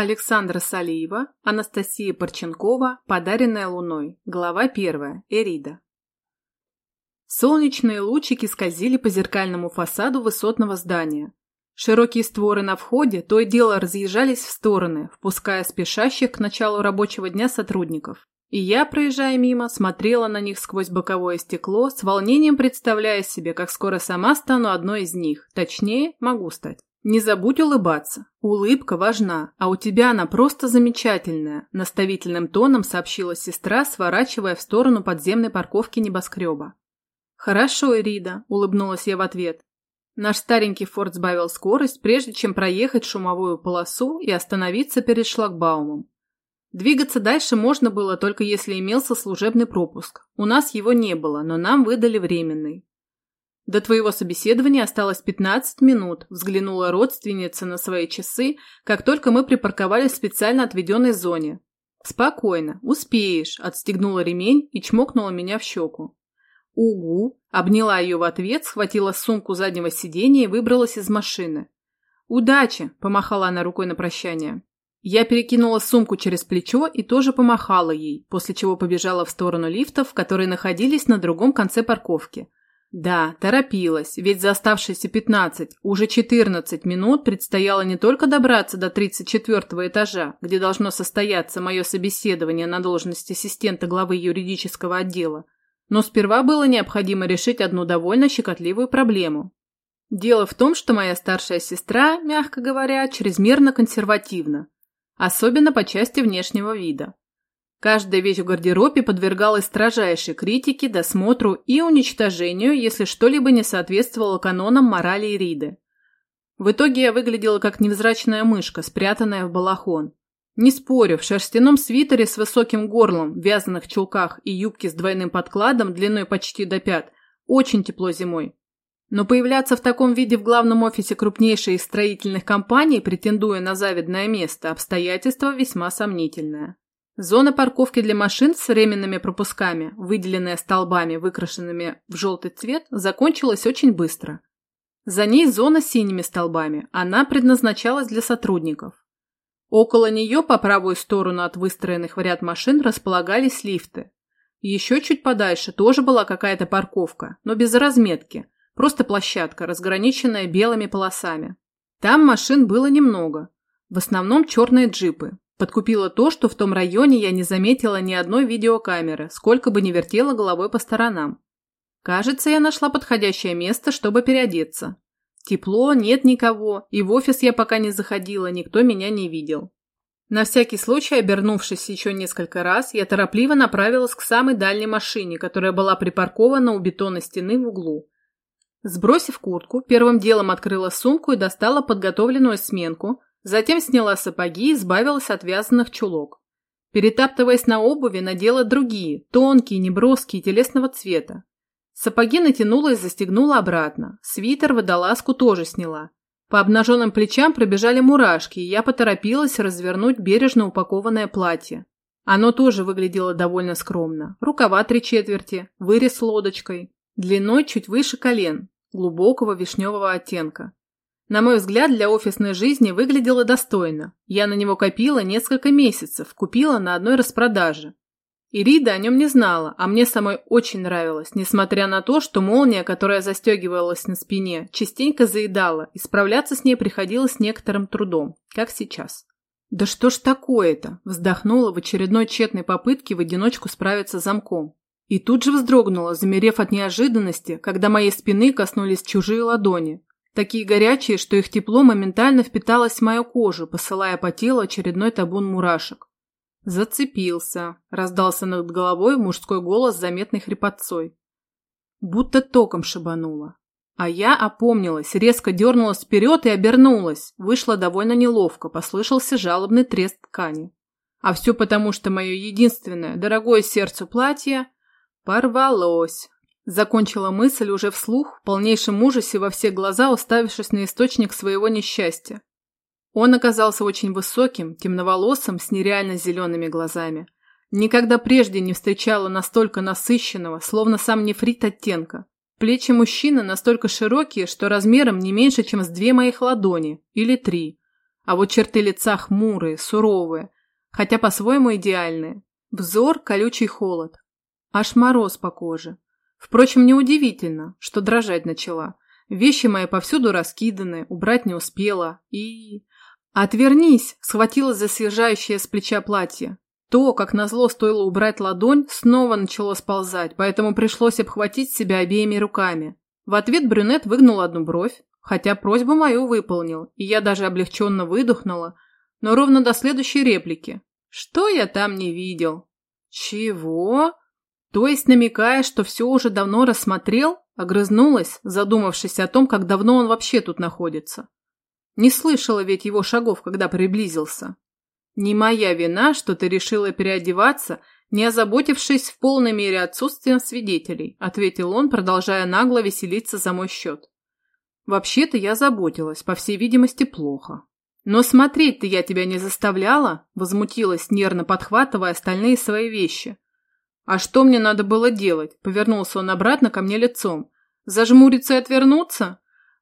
Александра Салиева, Анастасия Парченкова, Подаренная луной. Глава первая. Эрида. Солнечные лучики скользили по зеркальному фасаду высотного здания. Широкие створы на входе то и дело разъезжались в стороны, впуская спешащих к началу рабочего дня сотрудников. И я, проезжая мимо, смотрела на них сквозь боковое стекло, с волнением представляя себе, как скоро сама стану одной из них, точнее, могу стать. «Не забудь улыбаться. Улыбка важна, а у тебя она просто замечательная», наставительным тоном сообщила сестра, сворачивая в сторону подземной парковки небоскреба. «Хорошо, Ирида», – улыбнулась я в ответ. Наш старенький форт сбавил скорость, прежде чем проехать шумовую полосу и остановиться перед шлагбаумом. Двигаться дальше можно было только если имелся служебный пропуск. У нас его не было, но нам выдали временный. До твоего собеседования осталось 15 минут, взглянула родственница на свои часы, как только мы припарковались в специально отведенной зоне. Спокойно, успеешь, отстегнула ремень и чмокнула меня в щеку. Угу, обняла ее в ответ, схватила сумку заднего сиденья и выбралась из машины. Удачи, помахала она рукой на прощание. Я перекинула сумку через плечо и тоже помахала ей, после чего побежала в сторону лифтов, которые находились на другом конце парковки. Да, торопилась, ведь за оставшиеся 15, уже 14 минут предстояло не только добраться до 34 этажа, где должно состояться мое собеседование на должность ассистента главы юридического отдела, но сперва было необходимо решить одну довольно щекотливую проблему. Дело в том, что моя старшая сестра, мягко говоря, чрезмерно консервативна особенно по части внешнего вида. Каждая вещь в гардеробе подвергалась строжайшей критике, досмотру и уничтожению, если что-либо не соответствовало канонам морали и риды. В итоге я выглядела как невзрачная мышка, спрятанная в балахон. Не спорю, в шерстяном свитере с высоким горлом, вязаных чулках и юбке с двойным подкладом длиной почти до пят очень тепло зимой. Но появляться в таком виде в главном офисе крупнейшей из строительных компаний, претендуя на завидное место, обстоятельство весьма сомнительное. Зона парковки для машин с временными пропусками, выделенная столбами, выкрашенными в желтый цвет, закончилась очень быстро. За ней зона с синими столбами, она предназначалась для сотрудников. Около нее, по правую сторону от выстроенных в ряд машин, располагались лифты. Еще чуть подальше тоже была какая-то парковка, но без разметки – Просто площадка, разграниченная белыми полосами. Там машин было немного. В основном черные джипы. Подкупило то, что в том районе я не заметила ни одной видеокамеры, сколько бы ни вертела головой по сторонам. Кажется, я нашла подходящее место, чтобы переодеться. Тепло, нет никого, и в офис я пока не заходила, никто меня не видел. На всякий случай, обернувшись еще несколько раз, я торопливо направилась к самой дальней машине, которая была припаркована у бетонной стены в углу. Сбросив куртку, первым делом открыла сумку и достала подготовленную сменку, затем сняла сапоги и избавилась от вязаных чулок. Перетаптываясь на обуви, надела другие, тонкие, неброские, телесного цвета. Сапоги натянула и застегнула обратно. Свитер, водолазку тоже сняла. По обнаженным плечам пробежали мурашки, и я поторопилась развернуть бережно упакованное платье. Оно тоже выглядело довольно скромно. Рукава три четверти, вырез лодочкой, длиной чуть выше колен, глубокого вишневого оттенка. На мой взгляд, для офисной жизни выглядело достойно. Я на него копила несколько месяцев, купила на одной распродаже. Ирида о нем не знала, а мне самой очень нравилось, несмотря на то, что молния, которая застегивалась на спине, частенько заедала, и справляться с ней приходилось некоторым трудом, как сейчас. «Да что ж такое-то?» – вздохнула в очередной тщетной попытке в одиночку справиться с замком. И тут же вздрогнула, замерев от неожиданности, когда моей спины коснулись чужие ладони. Такие горячие, что их тепло моментально впиталось в мою кожу, посылая по телу очередной табун мурашек. «Зацепился», – раздался над головой мужской голос с заметной хрипотцой. Будто током шибануло. А я опомнилась, резко дернулась вперед и обернулась. Вышло довольно неловко, послышался жалобный треск ткани. А все потому, что мое единственное, дорогое сердцу платье «Порвалось!» Закончила мысль уже вслух, в полнейшем ужасе во все глаза, уставившись на источник своего несчастья. Он оказался очень высоким, темноволосым, с нереально зелеными глазами. Никогда прежде не встречала настолько насыщенного, словно сам нефрит оттенка. Плечи мужчины настолько широкие, что размером не меньше, чем с две моих ладони, или три. а вот черты лица хмурые, суровые, хотя по-своему идеальные. Взор – колючий холод. Аж мороз по коже. Впрочем, неудивительно, что дрожать начала. Вещи мои повсюду раскиданы, убрать не успела. И... «Отвернись!» – схватилась за съезжающее с плеча платье. То, как назло стоило убрать ладонь, снова начало сползать, поэтому пришлось обхватить себя обеими руками. В ответ брюнет выгнул одну бровь, хотя просьбу мою выполнил, и я даже облегченно выдохнула, но ровно до следующей реплики. Что я там не видел? Чего? То есть, намекая, что все уже давно рассмотрел, огрызнулась, задумавшись о том, как давно он вообще тут находится. Не слышала ведь его шагов, когда приблизился. Не моя вина, что ты решила переодеваться, не озаботившись в полной мере отсутствием свидетелей, ответил он, продолжая нагло веселиться за мой счет. Вообще-то я заботилась, по всей видимости, плохо. Но смотреть-то я тебя не заставляла, возмутилась, нервно подхватывая остальные свои вещи. А что мне надо было делать? Повернулся он обратно ко мне лицом. Зажмуриться и отвернуться?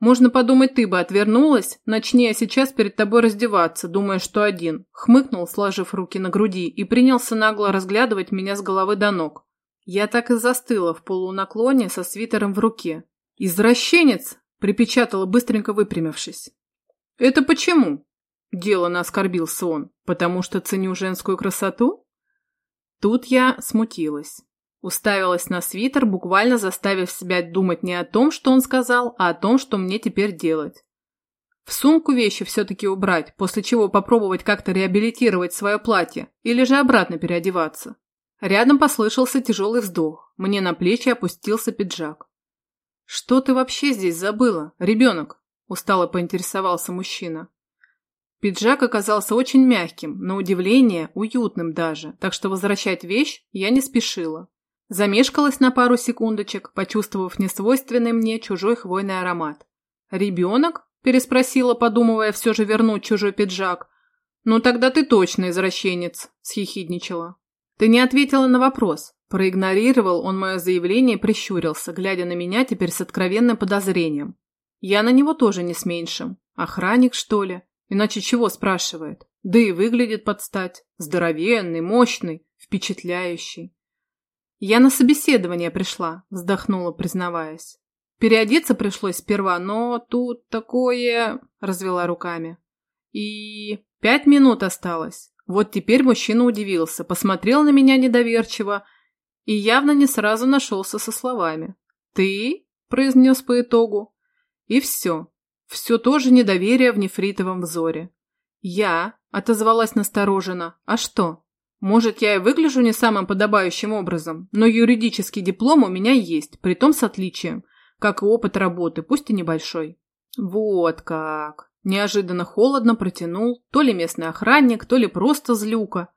Можно подумать, ты бы отвернулась, начни я сейчас перед тобой раздеваться, думая, что один. Хмыкнул, сложив руки на груди, и принялся нагло разглядывать меня с головы до ног. Я так и застыла в полунаклоне со свитером в руке. «Извращенец!» Припечатала, быстренько выпрямившись. «Это почему?» – делано оскорбился он. «Потому что ценю женскую красоту?» Тут я смутилась. Уставилась на свитер, буквально заставив себя думать не о том, что он сказал, а о том, что мне теперь делать. В сумку вещи все-таки убрать, после чего попробовать как-то реабилитировать свое платье, или же обратно переодеваться. Рядом послышался тяжелый вздох. Мне на плечи опустился пиджак. «Что ты вообще здесь забыла, ребенок?» – устало поинтересовался мужчина. Пиджак оказался очень мягким, на удивление, уютным даже, так что возвращать вещь я не спешила. Замешкалась на пару секундочек, почувствовав несвойственный мне чужой хвойный аромат. «Ребенок?» – переспросила, подумывая все же вернуть чужой пиджак. «Ну тогда ты точно извращенец», – схихидничала. «Ты не ответила на вопрос. Проигнорировал он мое заявление и прищурился, глядя на меня теперь с откровенным подозрением. Я на него тоже не с меньшим. Охранник, что ли? Иначе чего спрашивает? Да и выглядит под стать. Здоровенный, мощный, впечатляющий. Я на собеседование пришла, вздохнула, признаваясь. Переодеться пришлось сперва, но тут такое... Развела руками. И пять минут осталось. Вот теперь мужчина удивился, посмотрел на меня недоверчиво и явно не сразу нашелся со словами. «Ты?» – произнес по итогу. И все. Все тоже недоверие в нефритовом взоре. «Я?» – отозвалась настороженно. «А что? Может, я и выгляжу не самым подобающим образом, но юридический диплом у меня есть, притом с отличием, как и опыт работы, пусть и небольшой». «Вот как!» Неожиданно холодно протянул то ли местный охранник, то ли просто злюка.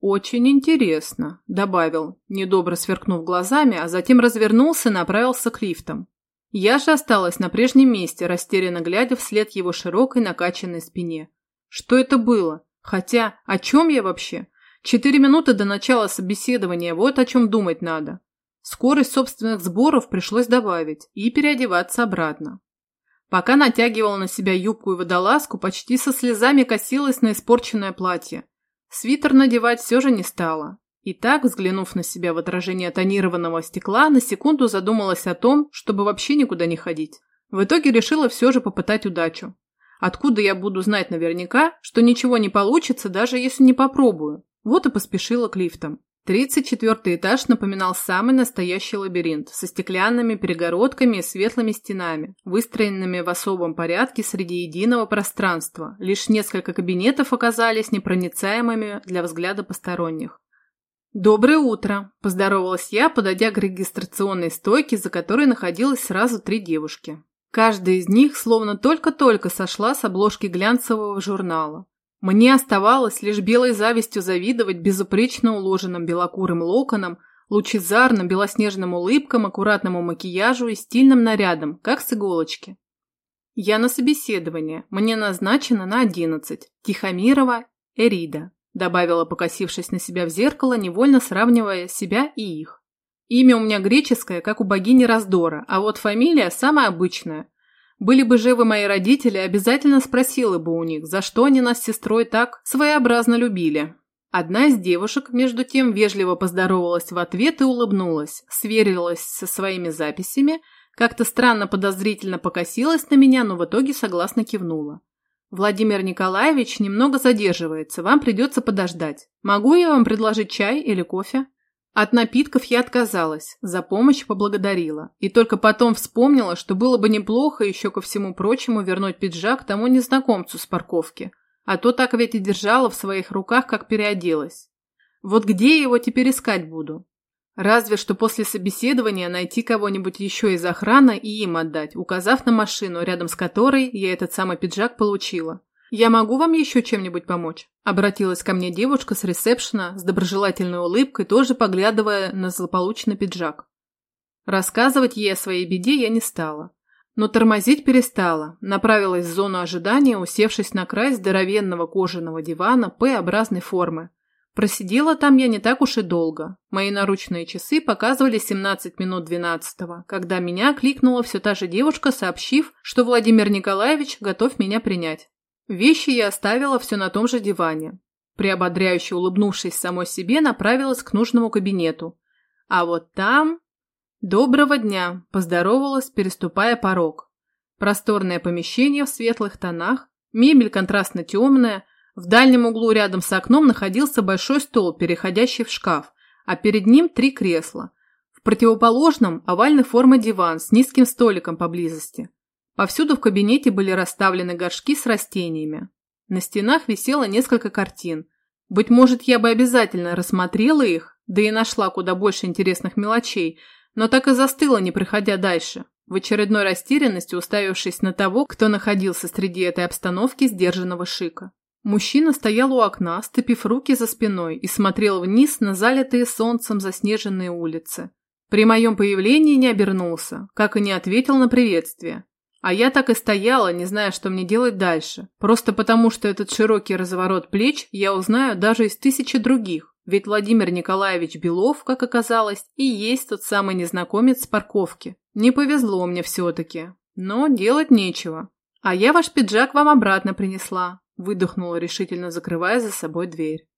«Очень интересно», – добавил, недобро сверкнув глазами, а затем развернулся и направился к лифтам. Я же осталась на прежнем месте, растерянно глядя вслед его широкой накачанной спине. Что это было? Хотя, о чем я вообще? Четыре минуты до начала собеседования, вот о чем думать надо. Скорость собственных сборов пришлось добавить и переодеваться обратно. Пока натягивала на себя юбку и водолазку, почти со слезами косилась на испорченное платье. Свитер надевать все же не стала. И так, взглянув на себя в отражение тонированного стекла, на секунду задумалась о том, чтобы вообще никуда не ходить. В итоге решила все же попытать удачу. Откуда я буду знать наверняка, что ничего не получится, даже если не попробую? Вот и поспешила к лифтам. Тридцать четвертый этаж напоминал самый настоящий лабиринт со стеклянными перегородками и светлыми стенами, выстроенными в особом порядке среди единого пространства. Лишь несколько кабинетов оказались непроницаемыми для взгляда посторонних. «Доброе утро!» – поздоровалась я, подойдя к регистрационной стойке, за которой находилось сразу три девушки. Каждая из них словно только-только сошла с обложки глянцевого журнала. Мне оставалось лишь белой завистью завидовать безупречно уложенным белокурым локонам, лучезарным белоснежным улыбкам, аккуратному макияжу и стильным нарядам, как с иголочки. Я на собеседование. Мне назначено на одиннадцать. Тихомирова Эрида, добавила, покосившись на себя в зеркало, невольно сравнивая себя и их. Имя у меня греческое, как у богини раздора, а вот фамилия самая обычная. Были бы живы мои родители, обязательно спросила бы у них, за что они нас с сестрой так своеобразно любили. Одна из девушек, между тем, вежливо поздоровалась в ответ и улыбнулась, сверилась со своими записями, как-то странно подозрительно покосилась на меня, но в итоге согласно кивнула. «Владимир Николаевич немного задерживается, вам придется подождать. Могу я вам предложить чай или кофе?» От напитков я отказалась, за помощь поблагодарила. И только потом вспомнила, что было бы неплохо еще ко всему прочему вернуть пиджак тому незнакомцу с парковки. А то так ведь и держала в своих руках, как переоделась. Вот где его теперь искать буду? Разве что после собеседования найти кого-нибудь еще из охраны и им отдать, указав на машину, рядом с которой я этот самый пиджак получила. «Я могу вам еще чем-нибудь помочь?» Обратилась ко мне девушка с ресепшена с доброжелательной улыбкой, тоже поглядывая на злополучный пиджак. Рассказывать ей о своей беде я не стала. Но тормозить перестала, направилась в зону ожидания, усевшись на край здоровенного кожаного дивана П-образной формы. Просидела там я не так уж и долго. Мои наручные часы показывали 17 минут 12 когда меня кликнула все та же девушка, сообщив, что Владимир Николаевич готов меня принять. Вещи я оставила все на том же диване. Приободряюще улыбнувшись самой себе, направилась к нужному кабинету. А вот там... Доброго дня, поздоровалась, переступая порог. Просторное помещение в светлых тонах, мебель контрастно темная, в дальнем углу рядом с окном находился большой стол, переходящий в шкаф, а перед ним три кресла. В противоположном – овальной формы диван с низким столиком поблизости. Повсюду в кабинете были расставлены горшки с растениями. На стенах висело несколько картин. Быть может, я бы обязательно рассмотрела их, да и нашла куда больше интересных мелочей, но так и застыла, не проходя дальше, в очередной растерянности уставившись на того, кто находился среди этой обстановки сдержанного шика. Мужчина стоял у окна, стопив руки за спиной и смотрел вниз на залитые солнцем заснеженные улицы. При моем появлении не обернулся, как и не ответил на приветствие. А я так и стояла, не зная, что мне делать дальше. Просто потому, что этот широкий разворот плеч я узнаю даже из тысячи других. Ведь Владимир Николаевич Белов, как оказалось, и есть тот самый незнакомец с парковки. Не повезло мне все-таки. Но делать нечего. А я ваш пиджак вам обратно принесла. Выдохнула решительно, закрывая за собой дверь.